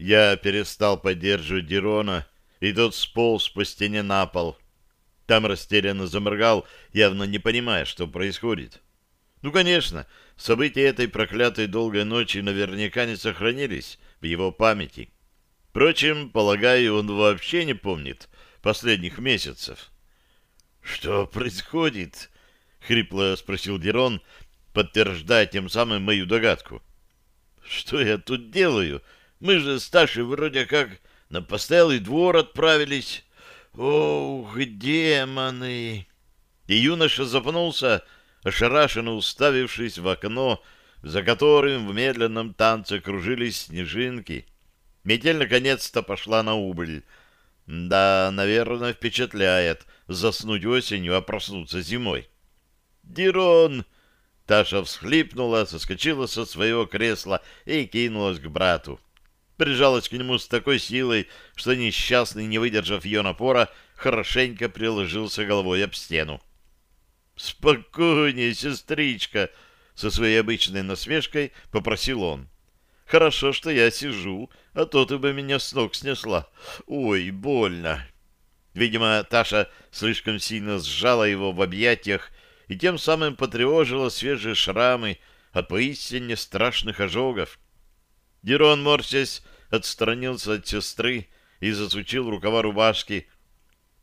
Я перестал поддерживать Дирона, и тот сполз по стене на пол. Там растерянно заморгал, явно не понимая, что происходит. Ну, конечно, события этой проклятой долгой ночи наверняка не сохранились в его памяти. Впрочем, полагаю, он вообще не помнит последних месяцев. — Что происходит? — хрипло спросил Дерон, подтверждая тем самым мою догадку. — Что я тут делаю? Мы же с вроде как на постоялый двор отправились. Ох, демоны! И юноша запнулся, ошарашенно уставившись в окно, за которым в медленном танце кружились снежинки. Метель наконец-то пошла на убыль. Да, наверное, впечатляет заснуть осенью, а проснуться зимой. «Дирон!» Таша всхлипнула, соскочила со своего кресла и кинулась к брату. Прижалась к нему с такой силой, что несчастный, не выдержав ее напора, хорошенько приложился головой об стену. «Спокойнее, сестричка!» — со своей обычной насмешкой попросил он. «Хорошо, что я сижу, а то ты бы меня с ног снесла. Ой, больно!» Видимо, Таша слишком сильно сжала его в объятиях и тем самым потревожила свежие шрамы от поистине страшных ожогов. Дерон, морщась, отстранился от сестры и засучил рукава рубашки,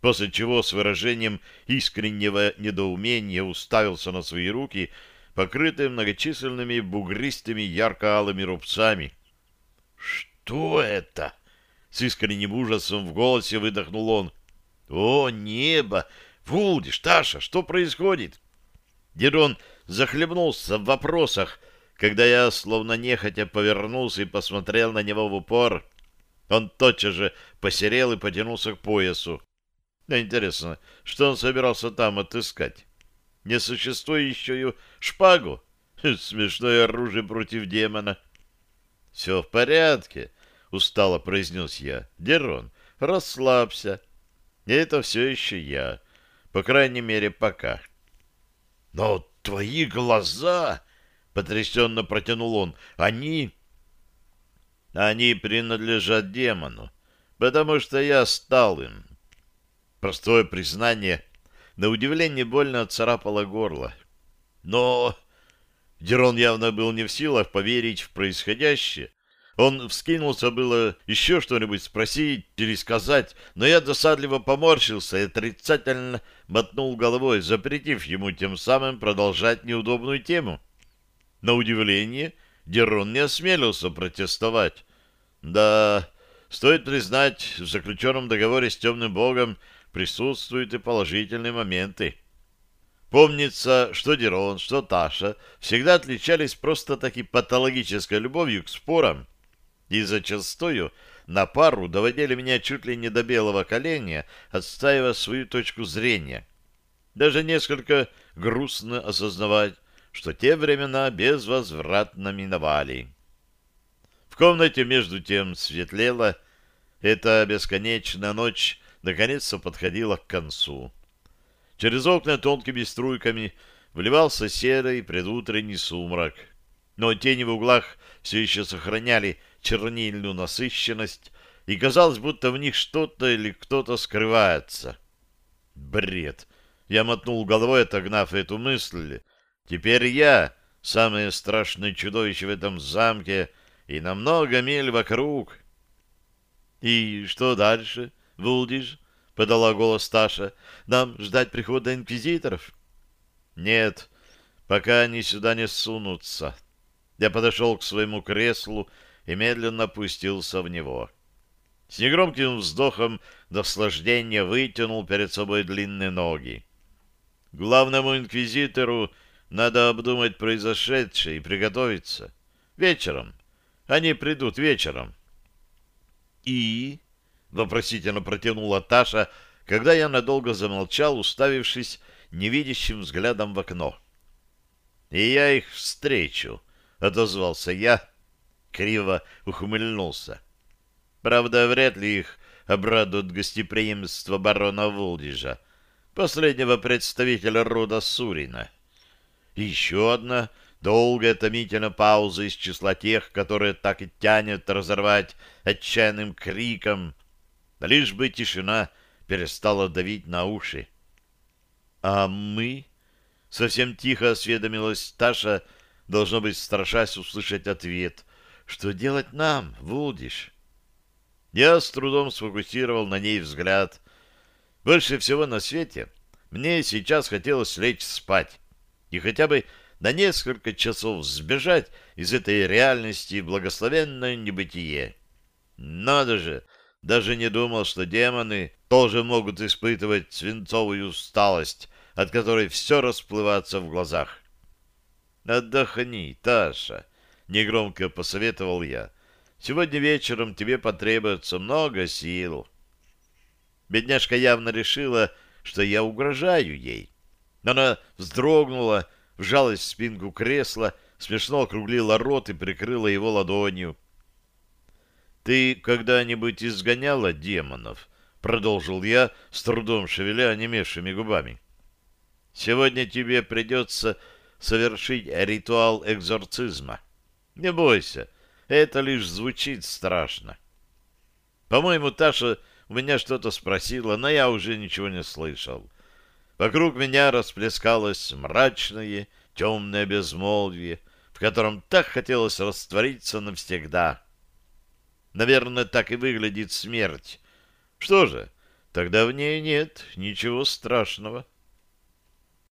после чего с выражением искреннего недоумения уставился на свои руки, покрытые многочисленными бугристыми ярко-алыми рубцами. «Что это?» — с искренним ужасом в голосе выдохнул он. «О, небо! Вулдиш, Таша, что происходит?» Дерон захлебнулся в вопросах, когда я, словно нехотя, повернулся и посмотрел на него в упор. Он тотчас же посерел и потянулся к поясу. Интересно, что он собирался там отыскать? Несуществующую шпагу? Смешное оружие против демона. — Все в порядке, — устало произнес я. — Дерон, расслабься. Это все еще я. По крайней мере, пока. — Но твои глаза, — потрясенно протянул он, — они... Они принадлежат демону, потому что я стал им. Простое признание, на удивление больно отцарапало горло. Но Дерон явно был не в силах поверить в происходящее. Он вскинулся было еще что-нибудь спросить или сказать, но я досадливо поморщился и отрицательно мотнул головой, запретив ему тем самым продолжать неудобную тему. На удивление, Дерон не осмелился протестовать. Да, стоит признать, в заключенном договоре с темным богом присутствуют и положительные моменты. Помнится, что Дерон, что Таша всегда отличались просто-таки патологической любовью к спорам, и зачастую на пару доводили меня чуть ли не до белого коленя, отстаивая свою точку зрения. Даже несколько грустно осознавать, что те времена безвозвратно миновали. В комнате между тем светлело. Эта бесконечная ночь наконец-то подходила к концу. Через окна тонкими струйками вливался серый предутренний сумрак, но тени в углах все еще сохраняли чернильную насыщенность, и казалось, будто в них что-то или кто-то скрывается. Бред! Я мотнул головой, отогнав эту мысль. Теперь я — самое страшное чудовище в этом замке и на много миль вокруг. — И что дальше? — Вулдиш, — подала голос Таша, — нам ждать прихода инквизиторов? — Нет, пока они сюда не сунутся. Я подошел к своему креслу и медленно опустился в него. С негромким вздохом наслаждения вытянул перед собой длинные ноги. Главному инквизитору надо обдумать произошедшее и приготовиться. Вечером. Они придут вечером. И вопросительно протянула Таша, когда я надолго замолчал, уставившись невидящим взглядом в окно. «И я их встречу», — отозвался я, криво ухмыльнулся. Правда, вряд ли их обрадует гостеприимство барона Вулдижа, последнего представителя рода Сурина. И еще одна Долгая томительная пауза из числа тех, которые так и тянет разорвать отчаянным криком. Лишь бы тишина перестала давить на уши. «А мы?» — совсем тихо осведомилась Таша, должно быть, страшась услышать ответ. «Что делать нам, Вулдиш?» Я с трудом сфокусировал на ней взгляд. Больше всего на свете мне сейчас хотелось лечь спать и хотя бы на несколько часов сбежать из этой реальности благословенное небытие. Надо же, даже не думал, что демоны тоже могут испытывать свинцовую усталость, от которой все расплывается в глазах. «Отдохни, Таша», — негромко посоветовал я. «Сегодня вечером тебе потребуется много сил». Бедняжка явно решила, что я угрожаю ей. Она вздрогнула, вжалась в спинку кресла, смешно округлила рот и прикрыла его ладонью. «Ты когда-нибудь изгоняла демонов?» — продолжил я, с трудом шевеля онемевшими губами. «Сегодня тебе придется совершить ритуал экзорцизма. Не бойся, это лишь звучит страшно». По-моему, Таша у меня что-то спросила, но я уже ничего не слышал. Вокруг меня расплескалось мрачное, темное безмолвие, в котором так хотелось раствориться навсегда. Наверное, так и выглядит смерть. Что же, тогда в ней нет ничего страшного.